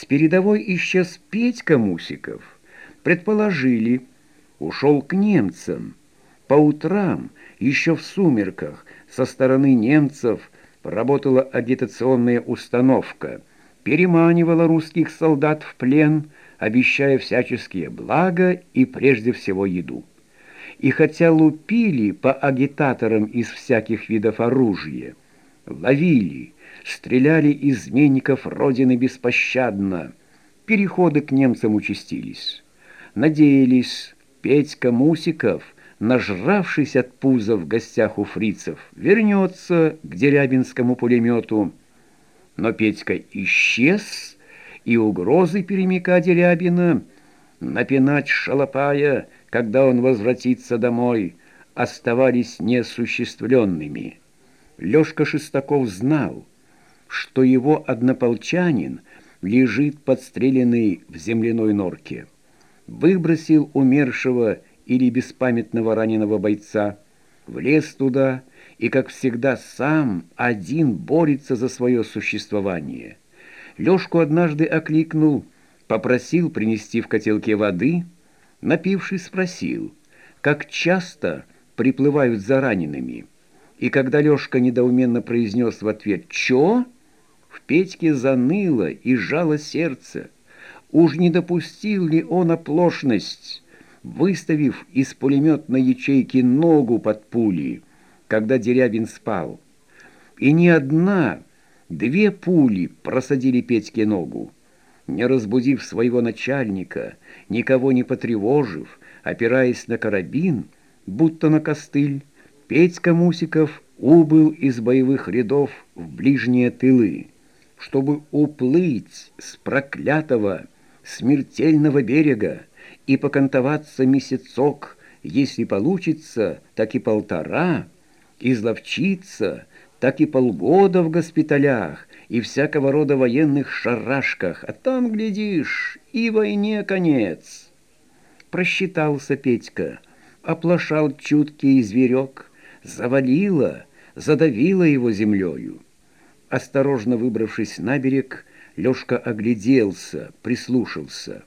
С передовой исчез Петька Мусиков. Предположили, ушел к немцам. По утрам, еще в сумерках, со стороны немцев работала агитационная установка, переманивала русских солдат в плен, обещая всяческие блага и прежде всего еду. И хотя лупили по агитаторам из всяких видов оружия, ловили, стреляли изменников Родины беспощадно, переходы к немцам участились. Надеялись, Петька Мусиков, нажравшись от пуза в гостях у фрицев, вернется к дерябинскому пулемету. Но Петька исчез, и угрозы перемика Дерябина напинать шалопая, когда он возвратится домой, оставались неосуществленными. Лёшка Шестаков знал, что его однополчанин лежит подстреленный в земляной норке. Выбросил умершего или беспамятного раненого бойца, влез туда и, как всегда, сам один борется за свое существование. Лёшку однажды окликнул, попросил принести в котелке воды, напившись, спросил, как часто приплывают за ранеными. И когда Лёшка недоуменно произнес в ответ «Чё?», в Петьке заныло и жало сердце. Уж не допустил ли он оплошность, выставив из пулеметной ячейки ногу под пули, когда Дерябин спал? И ни одна, две пули просадили Петьке ногу. Не разбудив своего начальника, никого не потревожив, опираясь на карабин, будто на костыль, Петька Мусиков убыл из боевых рядов в ближние тылы чтобы уплыть с проклятого смертельного берега и покантоваться месяцок, если получится, так и полтора, изловчиться, так и полгода в госпиталях и всякого рода военных шарашках, а там, глядишь, и войне конец. Просчитался Петька, оплошал чуткий зверек, завалило, задавило его землею. Осторожно выбравшись на берег, Лёшка огляделся, прислушался.